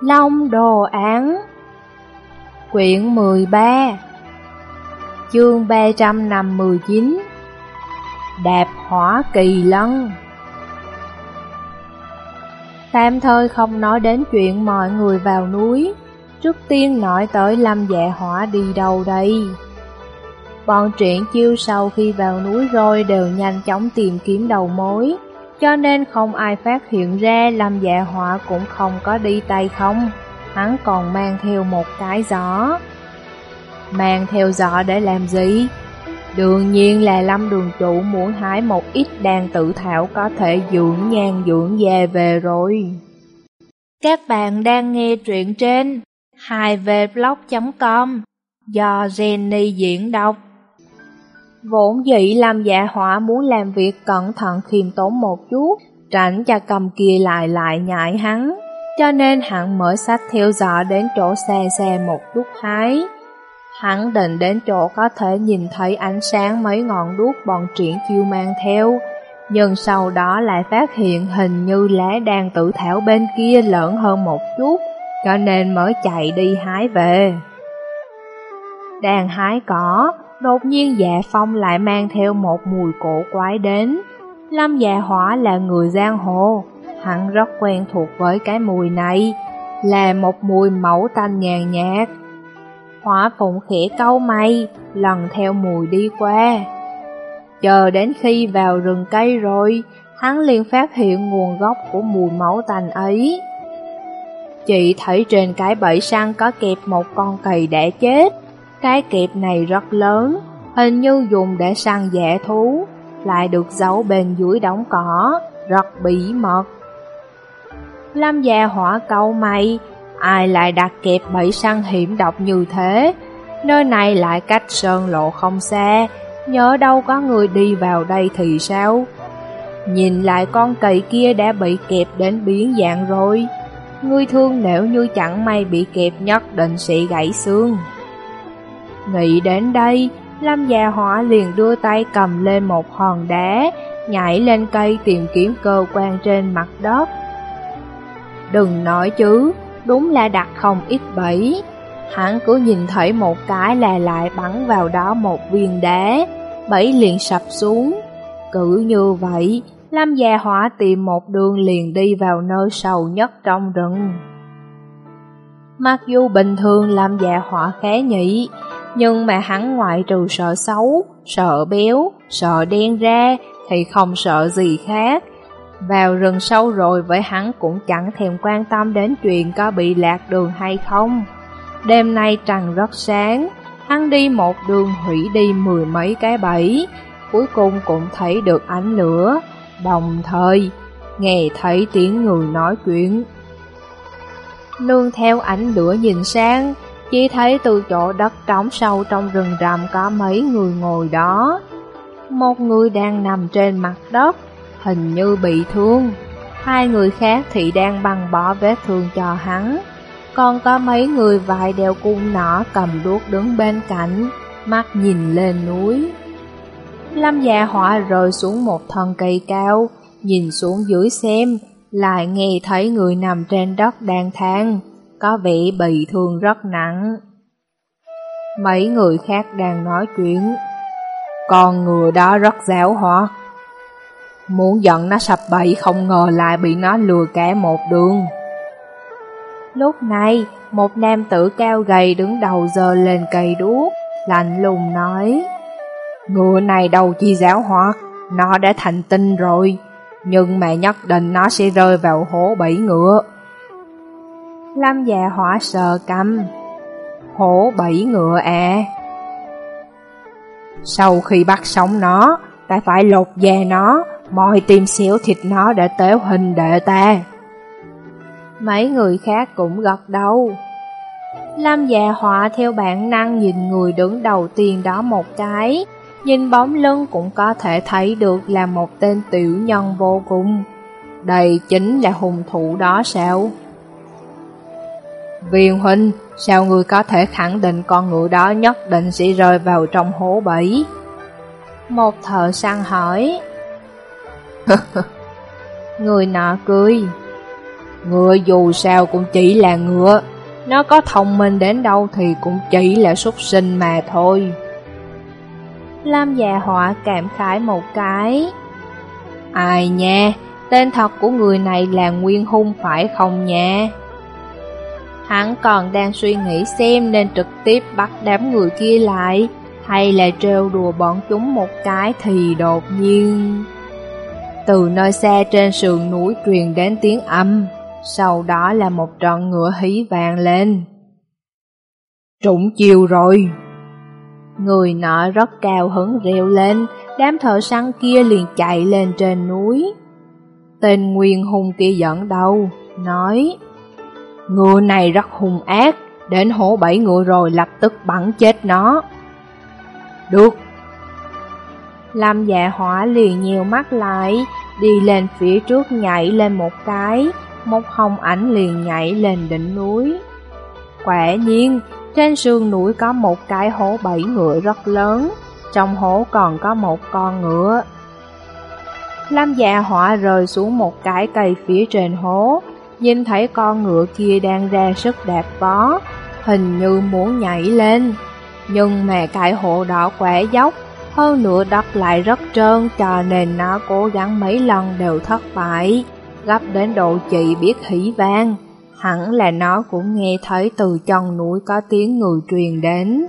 Long Đồ Án, Quyển 13 Chương 359 Đạp Hỏa Kỳ Lân. Tam thời không nói đến chuyện mọi người vào núi, Trước tiên nói tới Lâm Dạ Hỏa đi đâu đây. Bọn truyện chiêu sau khi vào núi rồi đều nhanh chóng tìm kiếm đầu mối cho nên không ai phát hiện ra Lâm Dạ Họa cũng không có đi tay không, hắn còn mang theo một cái giỏ. Mang theo giỏ để làm gì? Đương nhiên là Lâm đường chủ muốn hái một ít đàn tự thảo có thể dưỡng nhan dưỡng già về rồi. Các bạn đang nghe truyện trên 2vblog.com do Jenny diễn đọc. Vốn dĩ làm dạ hỏa muốn làm việc cẩn thận khiêm tốn một chút, tránh cho cầm kia lại lại nhại hắn, cho nên hắn mới sách theo dõi đến chỗ xe xe một chút hái. Hắn định đến chỗ có thể nhìn thấy ánh sáng mấy ngọn đuốc bọn triển chiêu mang theo, nhưng sau đó lại phát hiện hình như lá đang tự thảo bên kia lớn hơn một chút, cho nên mới chạy đi hái về. Đang hái cỏ, Đột nhiên dạ phong lại mang theo một mùi cổ quái đến. Lâm dạ hỏa là người giang hồ, hắn rất quen thuộc với cái mùi này, là một mùi mẫu tanh nhàn nhạt. Hỏa phụng khẽ câu mây, lần theo mùi đi qua. Chờ đến khi vào rừng cây rồi, hắn liền phát hiện nguồn gốc của mùi máu tanh ấy. Chị thấy trên cái bẫy săn có kẹp một con cầy đã chết, cái kẹp này rất lớn, hình như dùng để săn dẻ thú, lại được giấu bên dưới đống cỏ, rất bí mật. Lâm già hỏa câu mày, ai lại đặt kẹp bẫy săn hiểm độc như thế? Nơi này lại cách sơn lộ không xa, nhớ đâu có người đi vào đây thì sao? Nhìn lại con cầy kia đã bị kẹp đến biến dạng rồi. Người thương nếu như chẳng may bị kẹp nhất định sẽ gãy xương. Nghĩ đến đây, Lâm già hỏa liền đưa tay cầm lên một hòn đá, nhảy lên cây tìm kiếm cơ quan trên mặt đất. Đừng nói chứ, đúng là đặt không ít bẫy. Hắn cứ nhìn thấy một cái là lại bắn vào đó một viên đá, bẫy liền sập xuống. Cứ như vậy, Lâm già hỏa tìm một đường liền đi vào nơi sâu nhất trong rừng. Mặc dù bình thường Lâm già hỏa khá nhị, nhưng mà hắn ngoại trừ sợ xấu, sợ béo, sợ đen ra thì không sợ gì khác. Vào rừng sâu rồi với hắn cũng chẳng thèm quan tâm đến chuyện có bị lạc đường hay không. Đêm nay trăng rất sáng, hắn đi một đường hủy đi mười mấy cái bẫy, cuối cùng cũng thấy được ánh lửa, đồng thời nghe thấy tiếng người nói chuyện. Nương theo ánh lửa nhìn sang, chỉ thấy từ chỗ đất trống sâu trong rừng rậm có mấy người ngồi đó. Một người đang nằm trên mặt đất, hình như bị thương. Hai người khác thì đang băng bỏ vết thương cho hắn. Còn có mấy người vài đeo cung nỏ cầm đuốc đứng bên cạnh, mắt nhìn lên núi. Lâm dạ họa rơi xuống một thân cây cao, nhìn xuống dưới xem, lại nghe thấy người nằm trên đất đang than có vẻ bị thương rất nặng. Mấy người khác đang nói chuyện, con ngựa đó rất giáo hóa. Muốn giận nó sập bậy không ngờ lại bị nó lừa cả một đường. Lúc này, một nam tử cao gầy đứng đầu giờ lên cây đuốc, lạnh lùng nói Ngựa này đầu chi giáo hoạt, nó đã thành tinh rồi, nhưng mà nhất định nó sẽ rơi vào hố bẫy ngựa. Lâm già dạ hỏa sờ cầm. Hổ bảy ngựa à Sau khi bắt sống nó, Ta phải lột da nó, Mọi tim xíu thịt nó để tế hình đệ ta. Mấy người khác cũng gật đầu. Lâm già dạ họa theo bản năng nhìn người đứng đầu tiên đó một cái, Nhìn bóng lưng cũng có thể thấy được là một tên tiểu nhân vô cùng. Đây chính là hùng thủ đó sao? Viên huynh, sao người có thể khẳng định con ngựa đó nhất định sẽ rơi vào trong hố bẫy? Một thợ săn hỏi. người nọ cười. Ngựa dù sao cũng chỉ là ngựa, nó có thông minh đến đâu thì cũng chỉ là súc sinh mà thôi. Lam già họa cảm khái một cái. Ai nha, tên thật của người này là Nguyên Hung phải không nha? Hắn còn đang suy nghĩ xem nên trực tiếp bắt đám người kia lại, hay là trêu đùa bọn chúng một cái thì đột nhiên... Từ nơi xa trên sườn núi truyền đến tiếng âm, sau đó là một trận ngựa hí vàng lên. Trụng chiều rồi! Người nọ rất cao hứng reo lên, đám thợ săn kia liền chạy lên trên núi. Tên Nguyên Hùng kia dẫn đầu, nói Ngựa này rất hung ác, đến hổ bảy ngựa rồi lập tức bắn chết nó. Được. Lâm dạ hỏa liền nhiều mắt lại, đi lên phía trước nhảy lên một cái, một hồng ảnh liền nhảy lên đỉnh núi. Quả nhiên, trên sườn núi có một cái hố bảy ngựa rất lớn, trong hố còn có một con ngựa. Lam dạ họa rơi xuống một cái cây phía trên hố, nhìn thấy con ngựa kia đang ra sức đạp vó, hình như muốn nhảy lên. Nhưng mà cái hộ đỏ quẻ dốc, hơn nữa đất lại rất trơn cho nên nó cố gắng mấy lần đều thất bại, gấp đến độ chị biết hỉ vang. Hẳn là nó cũng nghe thấy từ chân núi có tiếng người truyền đến.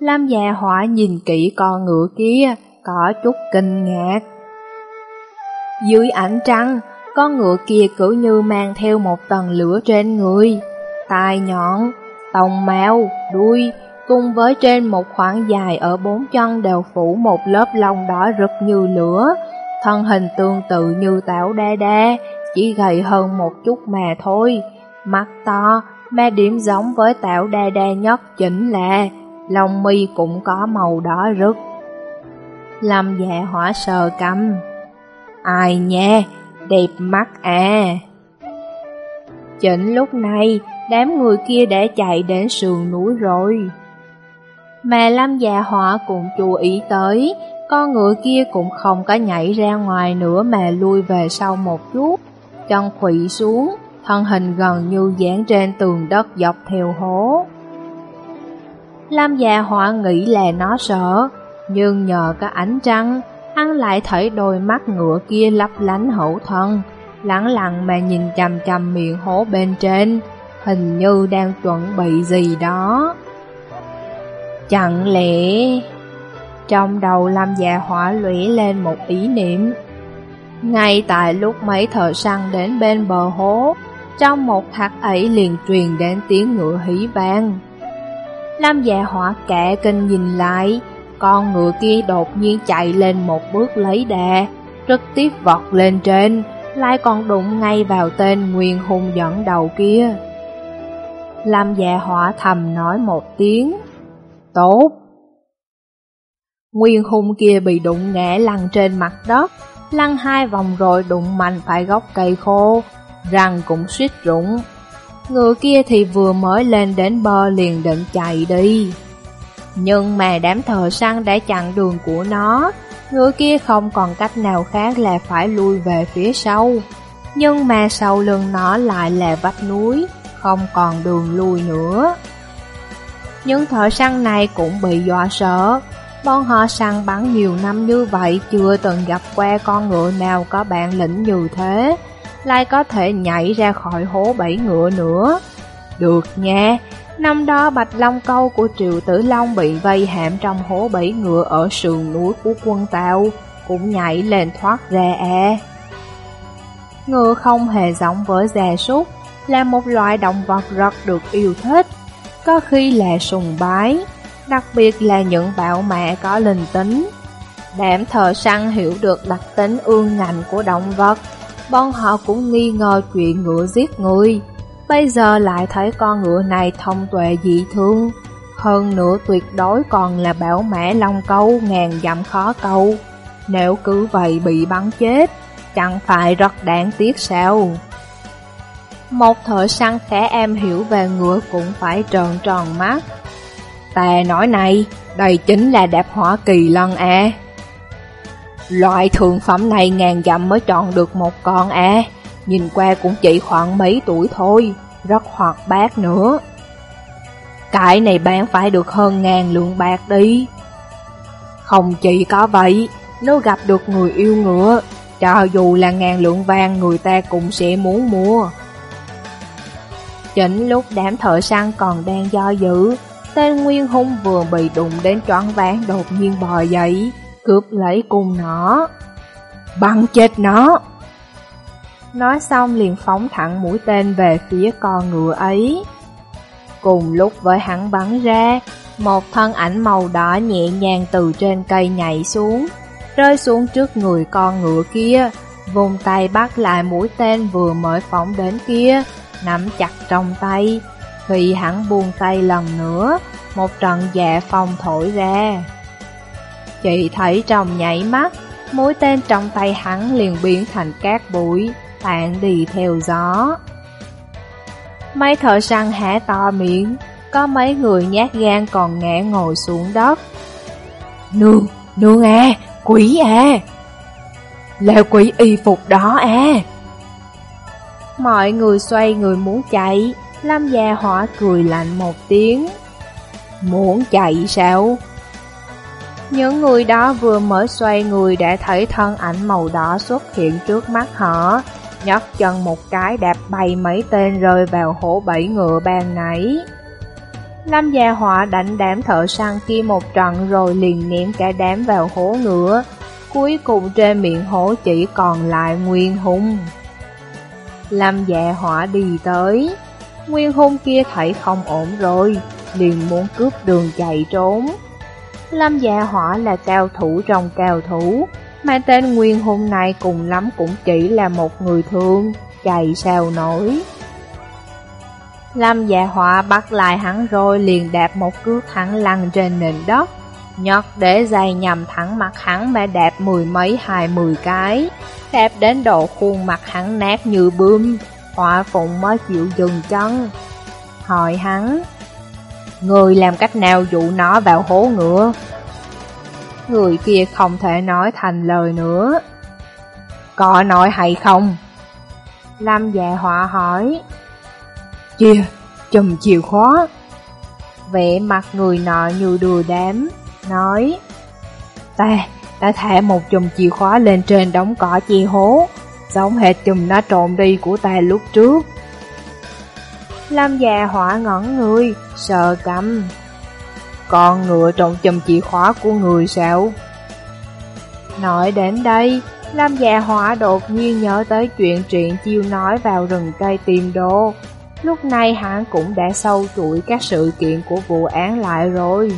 Lam già hỏa nhìn kỹ con ngựa kia, có chút kinh ngạc. Dưới ánh trăng, con ngựa kia cứ như mang theo một tầng lửa trên người, tai nhọn, tông mao, đuôi, cùng với trên một khoảng dài ở bốn chân đều phủ một lớp lông đỏ rực như lửa, thân hình tương tự như tảo đa đa, chỉ gầy hơn một chút mà thôi. Mắt to, mà điểm giống với tảo đa đa nhất chính là lông mi cũng có màu đỏ rực. Lâm dạ hỏa sờ cầm. Ai nha, đẹp mắt à. Chỉnh lúc này, đám người kia đã chạy đến sườn núi rồi. Mà Lâm già họa cũng chú ý tới, con ngựa kia cũng không có nhảy ra ngoài nữa mà lui về sau một chút, chân khủy xuống, thân hình gần như dán trên tường đất dọc theo hố. Lâm già họa nghĩ là nó sợ, nhưng nhờ có ánh trăng, hắn lại thấy đôi mắt ngựa kia lấp lánh hậu thân, lặng lặng mà nhìn chằm chằm miệng hố bên trên, hình như đang chuẩn bị gì đó. Chẳng lẽ... Trong đầu Lâm dạ hỏa lũy lên một ý niệm. Ngay tại lúc mấy thợ săn đến bên bờ hố, trong một khắc ấy liền truyền đến tiếng ngựa hí vang. Lâm dạ hỏa kẻ kinh nhìn lại, con ngựa kia đột nhiên chạy lên một bước lấy đà, trực tiếp vọt lên trên, lại còn đụng ngay vào tên Nguyên Hùng dẫn đầu kia. Lâm dạ hỏa thầm nói một tiếng, Tốt! Nguyên Hùng kia bị đụng ngã lăn trên mặt đất, lăn hai vòng rồi đụng mạnh phải gốc cây khô, răng cũng suýt rụng. Người kia thì vừa mới lên đến bờ liền định chạy đi. Nhưng mà đám thợ săn đã chặn đường của nó, người kia không còn cách nào khác là phải lui về phía sau. Nhưng mà sau lưng nó lại là vách núi, không còn đường lui nữa. Những thợ săn này cũng bị dọa sợ. Bọn họ săn bắn nhiều năm như vậy chưa từng gặp qua con ngựa nào có bản lĩnh như thế, lại có thể nhảy ra khỏi hố bẫy ngựa nữa. Được nha, năm đó Bạch Long Câu của Triệu Tử Long bị vây hãm trong hố bảy ngựa ở sườn núi của quân Tàu, cũng nhảy lên thoát ra e Ngựa không hề giống với gia súc, là một loại động vật rất được yêu thích có khi là sùng bái, đặc biệt là những bạo mẹ có linh tính. Đám thợ săn hiểu được đặc tính ương ngạnh của động vật, bọn họ cũng nghi ngờ chuyện ngựa giết người. Bây giờ lại thấy con ngựa này thông tuệ dị thương, hơn nữa tuyệt đối còn là bảo mã long câu ngàn dặm khó câu. Nếu cứ vậy bị bắn chết, chẳng phải rất đáng tiếc sao? Một thợ săn khẽ em hiểu về ngựa cũng phải tròn tròn mắt. tè nói này, đây chính là đạp hỏa kỳ lân à. Loại thượng phẩm này ngàn dặm mới chọn được một con à, nhìn qua cũng chỉ khoảng mấy tuổi thôi, rất hoạt bát nữa. Cái này bán phải được hơn ngàn lượng bạc đi. Không chỉ có vậy, nếu gặp được người yêu ngựa, cho dù là ngàn lượng vàng người ta cũng sẽ muốn mua. Chính lúc đám thợ săn còn đang do dự, tên Nguyên Hung vừa bị đụng đến choáng váng đột nhiên bò dậy, cướp lấy cung nó. Băng chết nó! Nói xong liền phóng thẳng mũi tên về phía con ngựa ấy. Cùng lúc với hắn bắn ra, một thân ảnh màu đỏ nhẹ nhàng từ trên cây nhảy xuống, rơi xuống trước người con ngựa kia, vùng tay bắt lại mũi tên vừa mới phóng đến kia, nắm chặt trong tay. Khi hắn buông tay lần nữa, một trận dạ phong thổi ra. Chị thấy trong nhảy mắt, mũi tên trong tay hắn liền biến thành cát bụi, tản đi theo gió. Mấy thợ săn hả to miệng, có mấy người nhát gan còn ngã ngồi xuống đất. Nương, nương à, quỷ à! Là quỷ y phục đó à! Mọi người xoay người muốn chạy, Lâm gia hỏa cười lạnh một tiếng. Muốn chạy sao? Những người đó vừa mới xoay người đã thấy thân ảnh màu đỏ xuất hiện trước mắt họ, nhấc chân một cái đạp bay mấy tên rơi vào hổ bẫy ngựa ban nãy. Lâm gia họa đánh đám thợ săn kia một trận rồi liền ném cả đám vào hố ngựa, cuối cùng trên miệng hố chỉ còn lại Nguyên Hung. Lâm dạ họa đi tới, Nguyên Hung kia thấy không ổn rồi, liền muốn cướp đường chạy trốn. Lâm dạ họa là cao thủ trong cao thủ, mà tên Nguyên hôm này cùng lắm cũng chỉ là một người thương, chạy sao nổi. Lâm dạ họa bắt lại hắn rồi liền đạp một cước hắn lăn trên nền đất, Nhọt để dày nhằm thẳng mặt hắn mà đạp mười mấy hai mười cái, đạp đến độ khuôn mặt hắn nát như bươm, họa phụng mới chịu dừng chân. Hỏi hắn, Người làm cách nào dụ nó vào hố ngựa? Người kia không thể nói thành lời nữa. Có nói hay không? Lâm dạ họa hỏi. Chia, chùm chìa khóa. Vẻ mặt người nọ như đùa đám, nói. Ta, ta thả một chùm chìa khóa lên trên đống cỏ chi hố, giống hệt chùm nó trộn đi của ta lúc trước. Lâm già dạ họa ngẩn người, sợ cầm. Con ngựa trộn chùm chìa khóa của người sao? Nói đến đây, lam già hỏa đột nhiên nhớ tới chuyện chuyện chiêu nói vào rừng cây tìm đồ. Lúc này hắn cũng đã sâu chuỗi các sự kiện của vụ án lại rồi.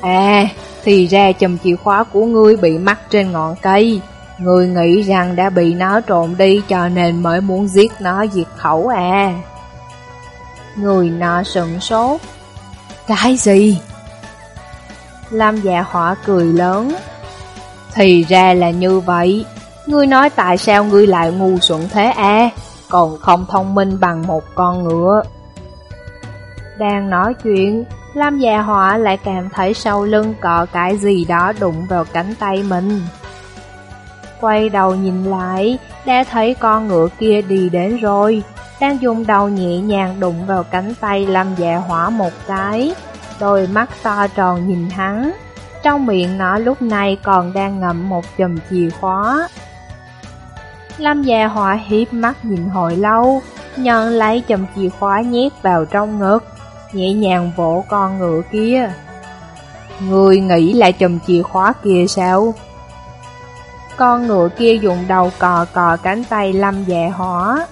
À, thì ra chùm chìa khóa của ngươi bị mắc trên ngọn cây. Ngươi nghĩ rằng đã bị nó trộn đi cho nên mới muốn giết nó diệt khẩu à. Người nọ sững sốt. Cái gì? Lâm dạ hỏa cười lớn. Thì ra là như vậy. Ngươi nói tại sao ngươi lại ngu xuẩn thế à? Còn không thông minh bằng một con ngựa. Đang nói chuyện, Lâm già họa lại cảm thấy sau lưng cọ cái gì đó đụng vào cánh tay mình. Quay đầu nhìn lại, đã thấy con ngựa kia đi đến rồi, đang dùng đầu nhẹ nhàng đụng vào cánh tay Lâm dạ hỏa một cái, đôi mắt to tròn nhìn hắn. Trong miệng nó lúc này còn đang ngậm một chùm chìa khóa. Lâm dạ hỏa hiếp mắt nhìn hồi lâu, nhận lấy chùm chìa khóa nhét vào trong ngực, nhẹ nhàng vỗ con ngựa kia. Người nghĩ là chùm chìa khóa kia sao? Con ngựa kia dùng đầu cò cò cánh tay lâm dạ hỏa.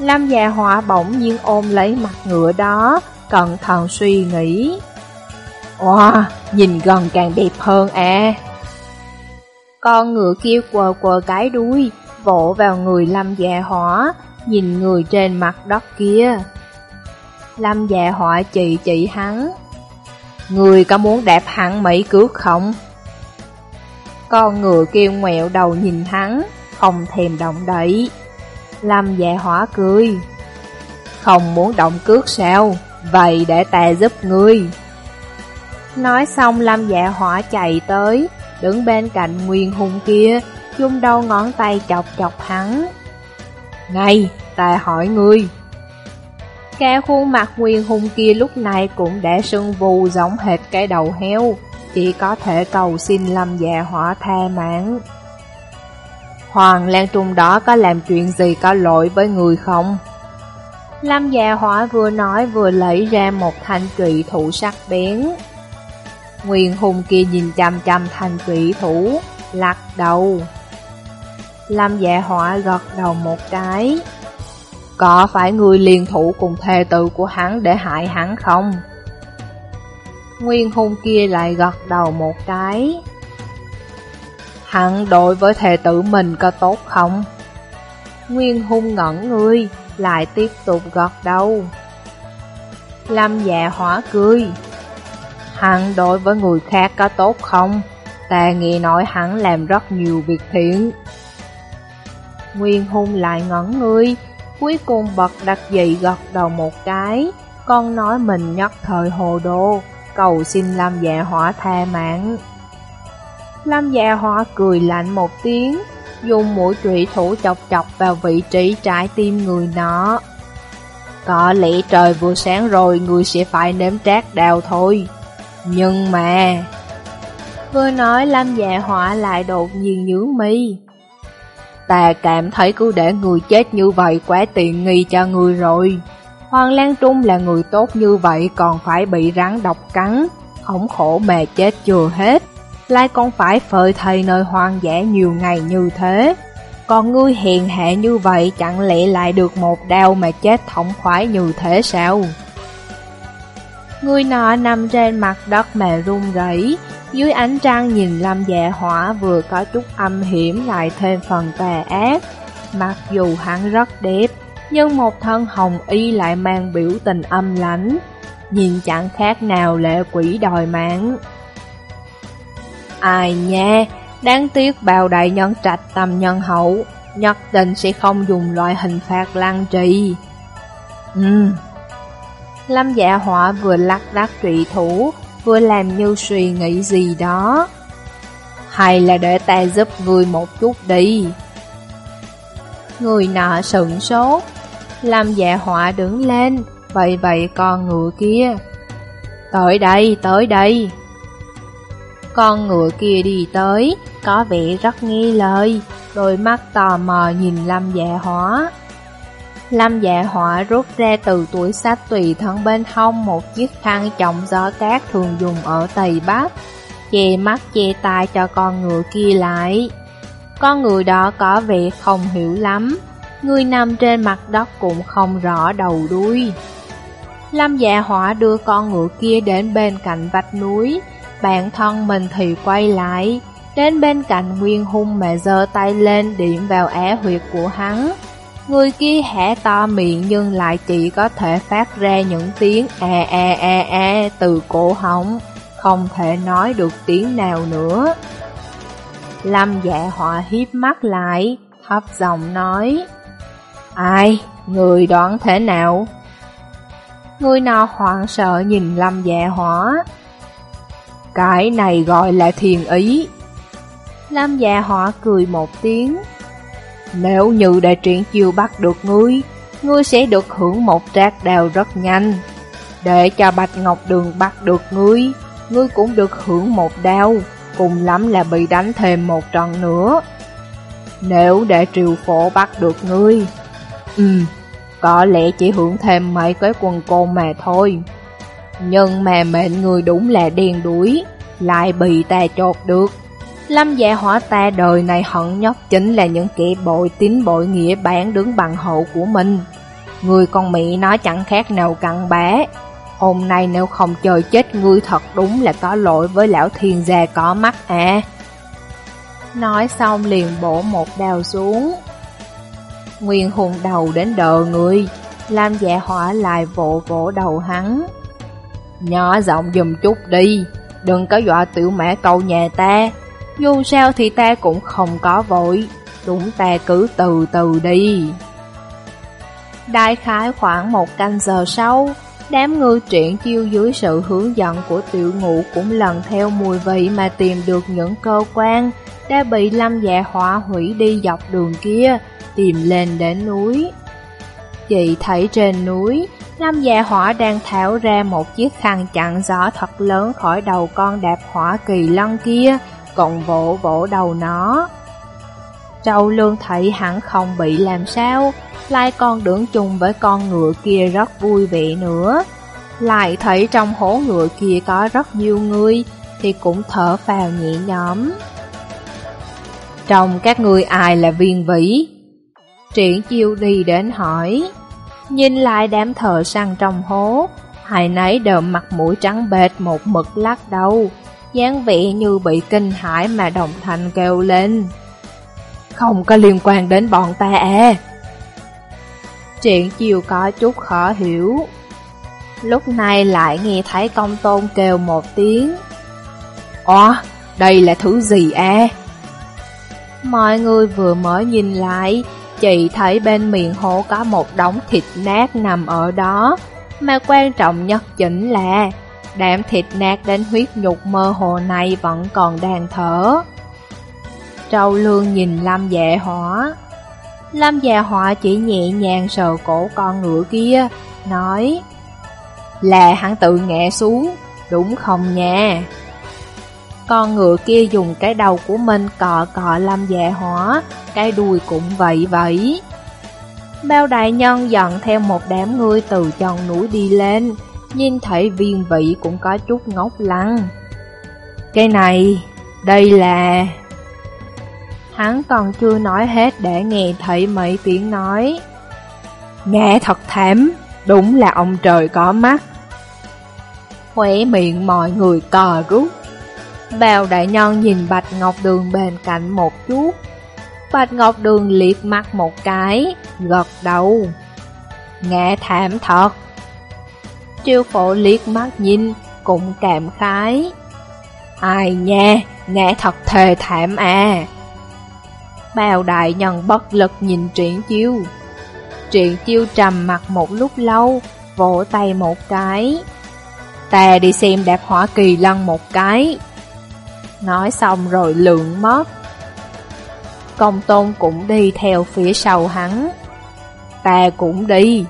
Lâm già hỏa bỗng nhiên ôm lấy mặt ngựa đó, cẩn thận suy nghĩ. Wow, nhìn gần càng đẹp hơn à. Con ngựa kia quờ quờ cái đuôi, vỗ vào người lâm dạ hỏa, nhìn người trên mặt đất kia. Lâm dạ hỏa chỉ chỉ hắn. Người có muốn đạp hẳn mấy cước không? Con ngựa kêu ngoẹo đầu nhìn hắn, không thèm động đậy. Lâm dạ hỏa cười. Không muốn động cước sao? Vậy để ta giúp ngươi. Nói xong Lâm dạ hỏa chạy tới, đứng bên cạnh Nguyên Hùng kia, chung đầu ngón tay chọc chọc hắn. Ngay, ta hỏi ngươi. Cả khuôn mặt nguyên hung kia lúc này cũng đã sưng vù giống hệt cái đầu heo, chỉ có thể cầu xin lâm dạ hỏa tha mạng. Hoàng Lan Trung đó có làm chuyện gì có lỗi với người không? Lâm dạ hỏa vừa nói vừa lấy ra một thanh trụy thủ sắc bén. Nguyên hùng kia nhìn chăm chăm thanh trụy thủ, lắc đầu. Lâm dạ hỏa gật đầu một cái. Có phải người liền thủ cùng thề tự của hắn để hại hắn không? Nguyên hung kia lại gật đầu một cái. Hắn đối với thề tử mình có tốt không? Nguyên hung ngẩn người, lại tiếp tục gật đầu. Lâm dạ hỏa cười. Hắn đối với người khác có tốt không? Ta nghe nói hắn làm rất nhiều việc thiện. Nguyên hung lại ngẩn người, cuối cùng bật đặc dị gật đầu một cái, con nói mình nhất thời hồ đồ, cầu xin Lâm dạ hỏa tha mạng. Lâm dạ Hoa cười lạnh một tiếng, dùng mũi trụy thủ chọc chọc vào vị trí trái tim người nó. Có lẽ trời vừa sáng rồi người sẽ phải nếm trát đào thôi. Nhưng mà... Vừa nói Lâm dạ Hoa lại đột nhiên nhướng mi. Ta cảm thấy cứ để người chết như vậy quá tiện nghi cho người rồi. Hoàng Lan Trung là người tốt như vậy còn phải bị rắn độc cắn, khổng khổ mà chết chưa hết. Lại còn phải phơi thầy nơi hoang dã nhiều ngày như thế. Còn ngươi hiền hạ như vậy chẳng lẽ lại được một đau mà chết thống khoái như thế sao? Người nọ nằm trên mặt đất mà run rẩy, dưới ánh trăng nhìn Lâm Dạ Hỏa vừa có chút âm hiểm lại thêm phần tà ác. Mặc dù hắn rất đẹp, nhưng một thân hồng y lại mang biểu tình âm lãnh, nhìn chẳng khác nào lệ quỷ đòi mạng. Ai nha, đáng tiếc bào đại nhân trạch tầm nhân hậu, nhất định sẽ không dùng loại hình phạt lăng trì. Ừm. Lâm dạ họa vừa lắc đắc trụy thủ, vừa làm như suy nghĩ gì đó. Hay là để ta giúp người một chút đi. Người nọ sững sốt, Lâm dạ họa đứng lên, vậy vậy con ngựa kia. Tới đây, tới đây. Con ngựa kia đi tới, có vẻ rất nghi lời, đôi mắt tò mò nhìn Lâm dạ hỏa. Lâm dạ hỏa rút ra từ túi sách tùy thân bên hông một chiếc khăn trọng gió cát thường dùng ở Tây Bắc, che mắt che tai cho con ngựa kia lại. Con người đó có vẻ không hiểu lắm, người nằm trên mặt đất cũng không rõ đầu đuôi. Lâm dạ hỏa đưa con ngựa kia đến bên cạnh vách núi, bản thân mình thì quay lại, đến bên cạnh nguyên hung mà giơ tay lên điểm vào á huyệt của hắn. Người kia hẻ to miệng nhưng lại chỉ có thể phát ra những tiếng a a a a từ cổ họng, không thể nói được tiếng nào nữa. Lâm dạ họa hiếp mắt lại, thấp giọng nói, Ai, người đoán thế nào? Người nào hoảng sợ nhìn Lâm dạ hỏa. Cái này gọi là thiền ý. Lâm dạ hỏa cười một tiếng, nếu như đại triển chiêu bắt được ngươi, ngươi sẽ được hưởng một trác đào rất nhanh. Để cho Bạch Ngọc Đường bắt được ngươi, ngươi cũng được hưởng một đao, cùng lắm là bị đánh thêm một trận nữa. Nếu để triều phổ bắt được ngươi, ừ, có lẽ chỉ hưởng thêm mấy cái quần côn mà thôi. Nhưng mà mệnh người đúng là đen đuổi, lại bị ta chột được. Lâm dạ hỏa ta đời này hận nhất chính là những kẻ bội tín bội nghĩa bán đứng bằng hậu của mình. Người con mỹ nói chẳng khác nào cặn bá. Hôm nay nếu không chơi chết ngươi thật đúng là có lỗi với lão thiên gia có mắt à. Nói xong liền bổ một đào xuống. Nguyên hùng đầu đến đờ người, Lam dạ hỏa lại vỗ vỗ đầu hắn. Nhỏ giọng dùm chút đi, đừng có dọa tiểu mẹ câu nhà ta, dù sao thì ta cũng không có vội, chúng ta cứ từ từ đi. Đại khái khoảng một canh giờ sau, đám người triển chiêu dưới sự hướng dẫn của tiểu ngũ cũng lần theo mùi vị mà tìm được những cơ quan đã bị lâm dạ hỏa hủy đi dọc đường kia, tìm lên đến núi. Chị thấy trên núi, Nam già hỏa đang tháo ra một chiếc khăn chặn gió thật lớn khỏi đầu con đạp hỏa kỳ lân kia, còn vỗ vỗ đầu nó. Châu Lương thấy hẳn không bị làm sao, lại còn đứng chung với con ngựa kia rất vui vẻ nữa. Lại thấy trong hố ngựa kia có rất nhiều người, thì cũng thở phào nhẹ nhõm. Trong các người ai là viên vĩ? Triển chiêu đi đến hỏi. Nhìn lại đám thợ săn trong hố, hai nấy đều mặt mũi trắng bệt một mực lắc đầu, dáng vẻ như bị kinh hãi mà đồng thanh kêu lên. Không có liên quan đến bọn ta à. chuyện chiều có chút khó hiểu. Lúc này lại nghe thấy công tôn kêu một tiếng. Ồ, đây là thứ gì à? Mọi người vừa mới nhìn lại, chị thấy bên miệng hố có một đống thịt nát nằm ở đó. Mà quan trọng nhất chính là đám thịt nát đến huyết nhục mơ hồ này vẫn còn đang thở. Trâu lương nhìn Lâm dạ hỏa. Lâm dạ hỏa chỉ nhẹ nhàng sờ cổ con ngựa kia, nói Là hắn tự ngã xuống, đúng không nha? Con ngựa kia dùng cái đầu của mình cọ cọ làm dạ hỏa, cái đuôi cũng vậy vậy. Bao đại nhân dẫn theo một đám người từ chân núi đi lên, nhìn thấy viên vị cũng có chút ngốc lăng. Cái này, đây là... Hắn còn chưa nói hết để nghe thấy mấy tiếng nói. Nghe thật thảm, đúng là ông trời có mắt. Khỏe miệng mọi người cò rút. Bào đại nhân nhìn Bạch Ngọc Đường bên cạnh một chút. Bạch Ngọc Đường liệt mắt một cái, gật đầu. Nghe thảm thật. Triêu phổ liệt mắt nhìn, cũng cảm khái. Ai nha, nghe thật thề thảm à. Bào đại nhân bất lực nhìn triển chiêu. Triển chiêu trầm mặt một lúc lâu, vỗ tay một cái. Ta đi xem đẹp hoa kỳ lân một cái. Nói xong rồi lượng mất. Công tôn cũng đi theo phía sau hắn. Ta cũng đi.